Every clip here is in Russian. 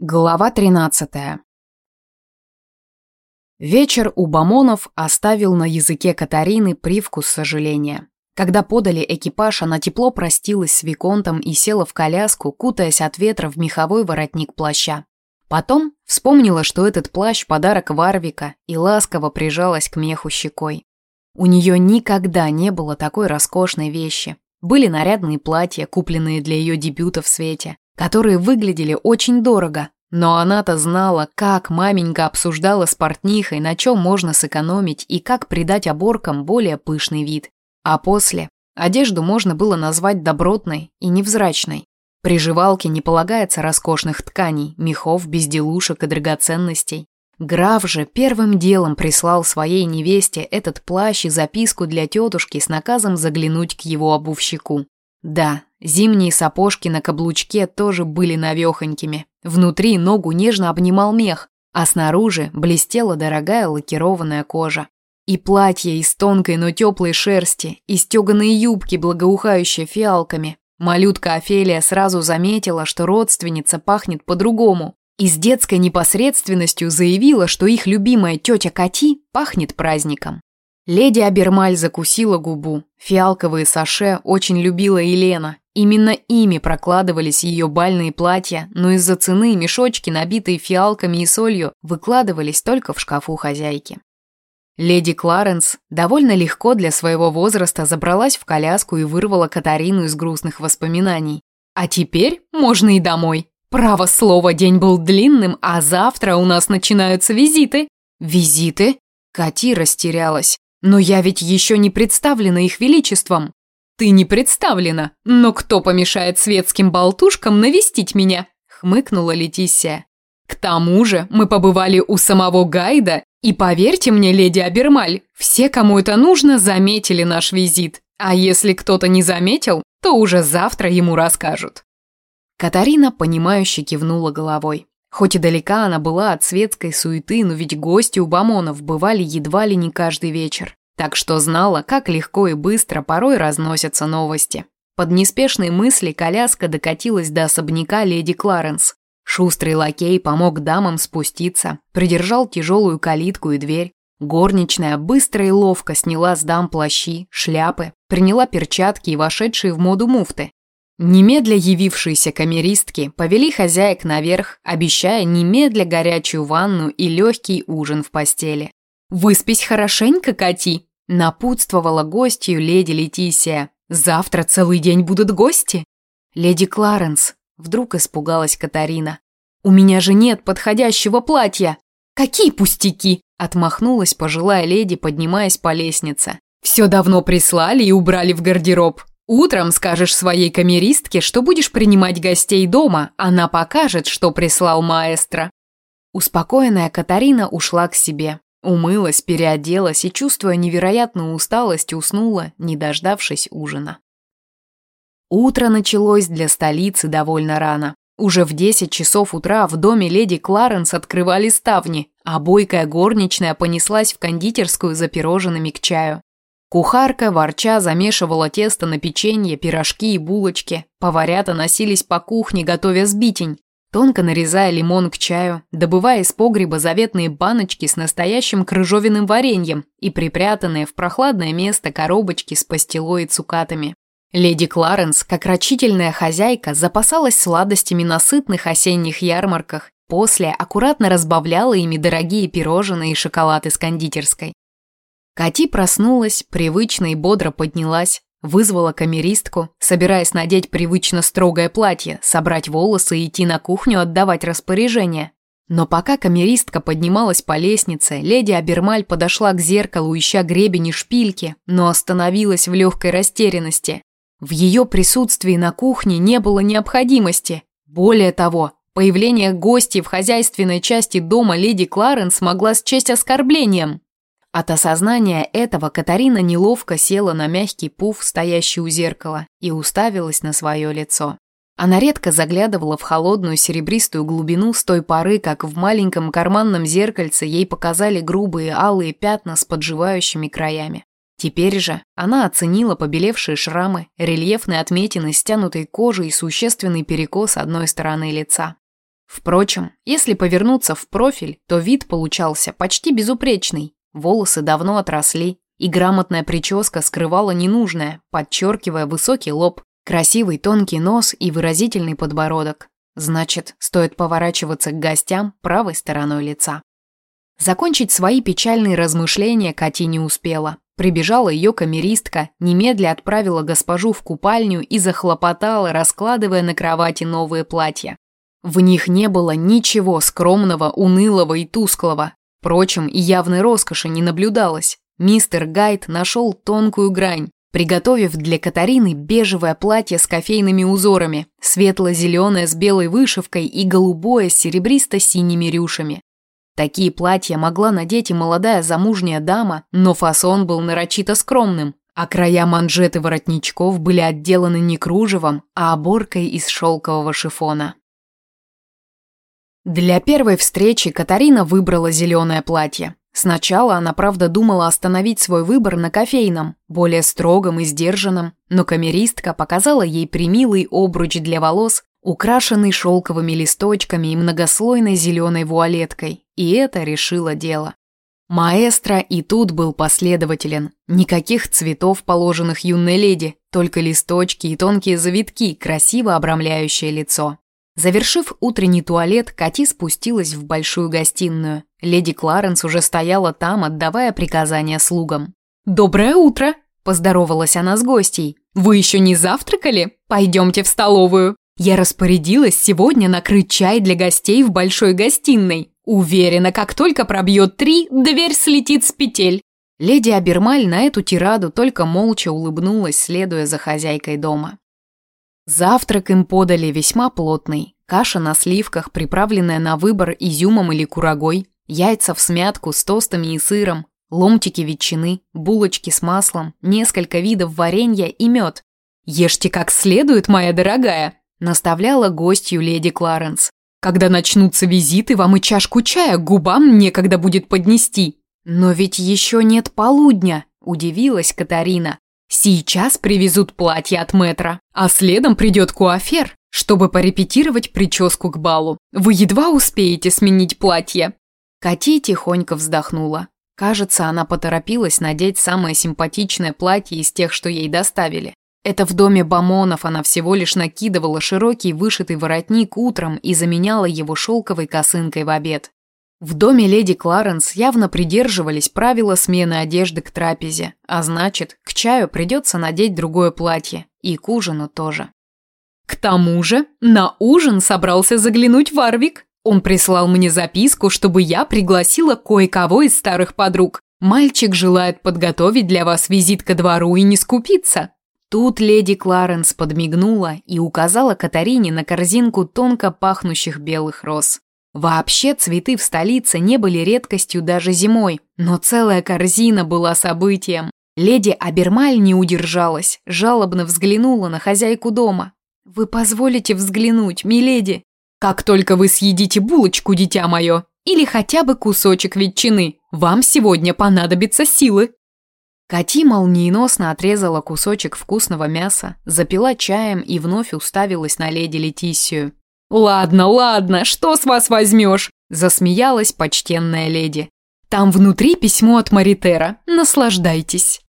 Глава 13 Вечер у Бамонов оставил на языке Катарины привкус сожаления. Когда подали экипаж, она тепло простилась с Виконтом и села в коляску, кутаясь от ветра в меховой воротник плаща. Потом вспомнила, что этот плащ – подарок Варвика, и ласково прижалась к меху щекой. У нее никогда не было такой роскошной вещи. Были нарядные платья, купленные для ее дебюта в свете, которые выглядели очень дорого, но она-то знала, как маменька обсуждала с портнихой, на чем можно сэкономить и как придать оборкам более пышный вид. А после одежду можно было назвать добротной и невзрачной. Приживалке не полагается роскошных тканей, мехов, безделушек и драгоценностей. Граф же первым делом прислал своей невесте этот плащ и записку для тетушки с наказом заглянуть к его обувщику. Да, зимние сапожки на каблучке тоже были навехонькими. Внутри ногу нежно обнимал мех, а снаружи блестела дорогая лакированная кожа. И платье из тонкой, но теплой шерсти, и стеганые юбки, благоухающие фиалками. Малютка Офелия сразу заметила, что родственница пахнет по-другому, и с детской непосредственностью заявила, что их любимая тетя Кати пахнет праздником. Леди Абермаль закусила губу. Фиалковые саше очень любила Елена. Именно ими прокладывались ее бальные платья, но из-за цены мешочки, набитые фиалками и солью, выкладывались только в шкафу хозяйки. Леди Кларенс довольно легко для своего возраста забралась в коляску и вырвала Катарину из грустных воспоминаний. А теперь можно и домой. Право слово, день был длинным, а завтра у нас начинаются визиты. Визиты? Кати растерялась. Но я ведь еще не представлена их величеством. Ты не представлена, но кто помешает светским болтушкам навестить меня? Хмыкнула Летисия. К тому же мы побывали у самого Гайда, и поверьте мне, леди Абермаль, все, кому это нужно, заметили наш визит. А если кто-то не заметил, то уже завтра ему расскажут. Катарина, понимающе кивнула головой. Хоть и далека она была от светской суеты, но ведь гости у Бамонов бывали едва ли не каждый вечер. Так что знала, как легко и быстро порой разносятся новости. Под неспешные мысли коляска докатилась до особняка леди Кларенс. Шустрый лакей помог дамам спуститься, придержал тяжелую калитку и дверь. Горничная быстро и ловко сняла с дам плащи, шляпы, приняла перчатки и вошедшие в моду муфты. Немедля явившиеся камеристки повели хозяек наверх, обещая немедля горячую ванну и легкий ужин в постели. «Выспись хорошенько, Кати!» – напутствовала гостью леди Летисия. «Завтра целый день будут гости!» «Леди Кларенс!» – вдруг испугалась Катарина. «У меня же нет подходящего платья!» «Какие пустяки!» – отмахнулась пожилая леди, поднимаясь по лестнице. «Все давно прислали и убрали в гардероб. Утром скажешь своей камеристке, что будешь принимать гостей дома, она покажет, что прислал маэстро». Успокоенная Катарина ушла к себе. Умылась, переоделась и, чувствуя невероятную усталость, уснула, не дождавшись ужина. Утро началось для столицы довольно рано. Уже в 10 часов утра в доме леди Кларенс открывали ставни, а бойкая горничная понеслась в кондитерскую за пирожными к чаю. Кухарка, ворча, замешивала тесто на печенье, пирожки и булочки. Поварята носились по кухне, готовя сбитень. Тонко нарезая лимон к чаю, добывая из погреба заветные баночки с настоящим крыжовенным вареньем и припрятанные в прохладное место коробочки с пастилой и цукатами. Леди Кларенс, как рачительная хозяйка, запасалась сладостями на сытных осенних ярмарках, после аккуратно разбавляла ими дорогие пирожные и шоколад из кондитерской. Кати проснулась, привычно и бодро поднялась, вызвала камеристку, собираясь надеть привычно строгое платье, собрать волосы и идти на кухню отдавать распоряжение. Но пока камеристка поднималась по лестнице, леди Абермаль подошла к зеркалу, ища гребень и шпильки, но остановилась в легкой растерянности. В ее присутствии на кухне не было необходимости. Более того, появление гостей в хозяйственной части дома леди Кларенс могла счесть оскорблением. От осознания этого Катарина неловко села на мягкий пуф, стоящий у зеркала, и уставилась на свое лицо. Она редко заглядывала в холодную серебристую глубину с той поры, как в маленьком карманном зеркальце ей показали грубые алые пятна с подживающими краями. Теперь же она оценила побелевшие шрамы, рельефные отметины стянутой кожи и существенный перекос одной стороны лица. Впрочем, если повернуться в профиль, то вид получался почти безупречный. Волосы давно отросли, и грамотная прическа скрывала ненужное, подчеркивая высокий лоб, красивый тонкий нос и выразительный подбородок. Значит, стоит поворачиваться к гостям правой стороной лица. Закончить свои печальные размышления Кати не успела. Прибежала ее камеристка, немедля отправила госпожу в купальню и захлопотала, раскладывая на кровати новые платья. В них не было ничего скромного, унылого и тусклого. Впрочем, и явной роскоши не наблюдалось. Мистер Гайд нашел тонкую грань, приготовив для Катарины бежевое платье с кофейными узорами, светло-зеленое с белой вышивкой и голубое с серебристо-синими рюшами. Такие платья могла надеть и молодая замужняя дама, но фасон был нарочито скромным, а края манжет и воротничков были отделаны не кружевом, а оборкой из шелкового шифона. Для первой встречи Катарина выбрала зеленое платье. Сначала она, правда, думала остановить свой выбор на кофейном, более строгом и сдержанном, но камеристка показала ей примилый обруч для волос украшенный шелковыми листочками и многослойной зеленой вуалеткой, и это решило дело. Маэстро и тут был последователен. Никаких цветов, положенных юной леди, только листочки и тонкие завитки, красиво обрамляющие лицо. Завершив утренний туалет, Кати спустилась в большую гостиную. Леди Кларенс уже стояла там, отдавая приказания слугам. «Доброе утро!» – поздоровалась она с гостей. «Вы еще не завтракали? Пойдемте в столовую!» Я распорядилась сегодня накрыть чай для гостей в большой гостиной. Уверена, как только пробьет три, дверь слетит с петель. Леди Абермаль на эту тираду только молча улыбнулась, следуя за хозяйкой дома. Завтрак им подали весьма плотный. Каша на сливках, приправленная на выбор изюмом или курагой, яйца в смятку с тостами и сыром, ломтики ветчины, булочки с маслом, несколько видов варенья и мед. «Ешьте как следует, моя дорогая!» наставляла гостью леди Кларенс. Когда начнутся визиты, вам и чашку чая губам некогда будет поднести. Но ведь еще нет полудня, удивилась Катарина. Сейчас привезут платье от метра, а следом придет куафер, чтобы порепетировать прическу к балу. Вы едва успеете сменить платье. Кати тихонько вздохнула. Кажется, она поторопилась надеть самое симпатичное платье из тех, что ей доставили. Это в доме Бамонов она всего лишь накидывала широкий вышитый воротник утром и заменяла его шелковой косынкой в обед. В доме леди Кларенс явно придерживались правила смены одежды к трапезе, а значит, к чаю придется надеть другое платье, и к ужину тоже. К тому же, на ужин собрался заглянуть Варвик. Он прислал мне записку, чтобы я пригласила кое-кого из старых подруг. Мальчик желает подготовить для вас визит ко двору и не скупиться. Тут леди Кларенс подмигнула и указала Катарине на корзинку тонко пахнущих белых роз. Вообще цветы в столице не были редкостью даже зимой, но целая корзина была событием. Леди Абермаль не удержалась, жалобно взглянула на хозяйку дома. «Вы позволите взглянуть, миледи? Как только вы съедите булочку, дитя мое, или хотя бы кусочек ветчины, вам сегодня понадобятся силы». Кати молниеносно отрезала кусочек вкусного мяса, запила чаем и вновь уставилась на леди Летисию. «Ладно, ладно, что с вас возьмешь?» – засмеялась почтенная леди. «Там внутри письмо от Маритера, наслаждайтесь».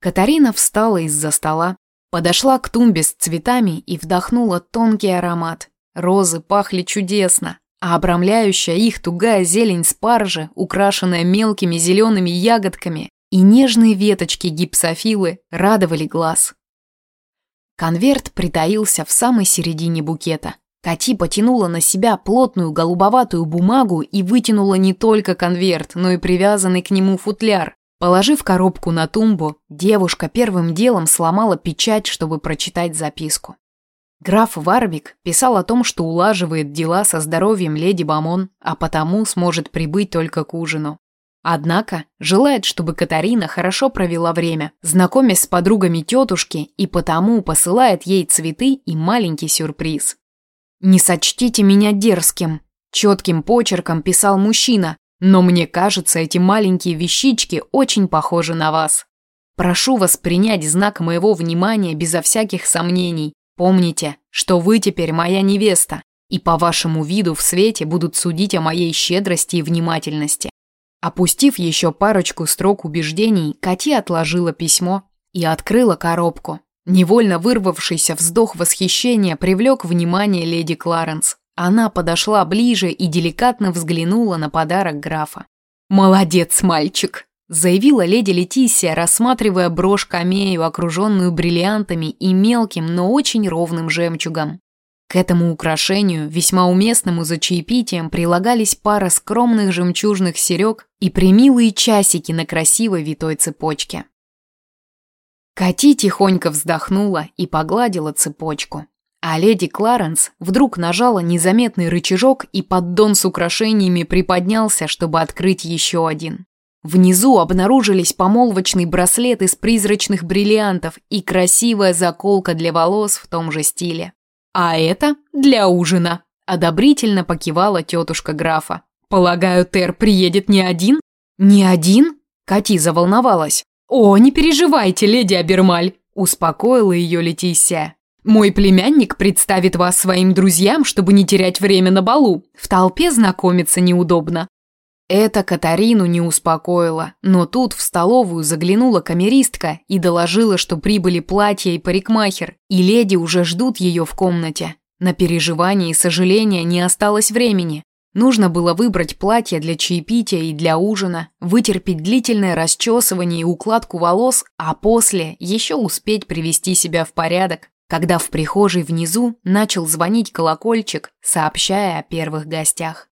Катарина встала из-за стола, подошла к тумбе с цветами и вдохнула тонкий аромат. Розы пахли чудесно, а обрамляющая их тугая зелень спаржи, украшенная мелкими зелеными ягодками, и нежные веточки гипсофилы радовали глаз. Конверт притаился в самой середине букета. Кати потянула на себя плотную голубоватую бумагу и вытянула не только конверт, но и привязанный к нему футляр. Положив коробку на тумбу, девушка первым делом сломала печать, чтобы прочитать записку. Граф Варвик писал о том, что улаживает дела со здоровьем леди Бамон, а потому сможет прибыть только к ужину. Однако желает, чтобы Катарина хорошо провела время, знакомясь с подругами тетушки, и потому посылает ей цветы и маленький сюрприз. «Не сочтите меня дерзким», – четким почерком писал мужчина, «но мне кажется, эти маленькие вещички очень похожи на вас. Прошу вас принять знак моего внимания безо всяких сомнений. Помните, что вы теперь моя невеста, и по вашему виду в свете будут судить о моей щедрости и внимательности. Опустив еще парочку строк убеждений, Кати отложила письмо и открыла коробку. Невольно вырвавшийся вздох восхищения привлек внимание леди Кларенс. Она подошла ближе и деликатно взглянула на подарок графа. «Молодец, мальчик!» – заявила леди Летисия, рассматривая брошь камею, окруженную бриллиантами и мелким, но очень ровным жемчугом. К этому украшению, весьма уместному за чаепитием, прилагались пара скромных жемчужных серег и примилые часики на красивой витой цепочке. Кати тихонько вздохнула и погладила цепочку. А леди Кларенс вдруг нажала незаметный рычажок, и поддон с украшениями приподнялся, чтобы открыть еще один. Внизу обнаружились помолвочный браслет из призрачных бриллиантов и красивая заколка для волос в том же стиле. «А это для ужина», – одобрительно покивала тетушка графа. «Полагаю, Тер приедет не один?» «Не один?» – Кати заволновалась. «О, не переживайте, леди Абермаль», – успокоила ее Летисия. «Мой племянник представит вас своим друзьям, чтобы не терять время на балу. В толпе знакомиться неудобно». Это Катарину не успокоило, но тут в столовую заглянула камеристка и доложила, что прибыли платье и парикмахер, и леди уже ждут ее в комнате. На переживание и сожаление не осталось времени. Нужно было выбрать платье для чаепития и для ужина, вытерпеть длительное расчесывание и укладку волос, а после еще успеть привести себя в порядок, когда в прихожей внизу начал звонить колокольчик, сообщая о первых гостях.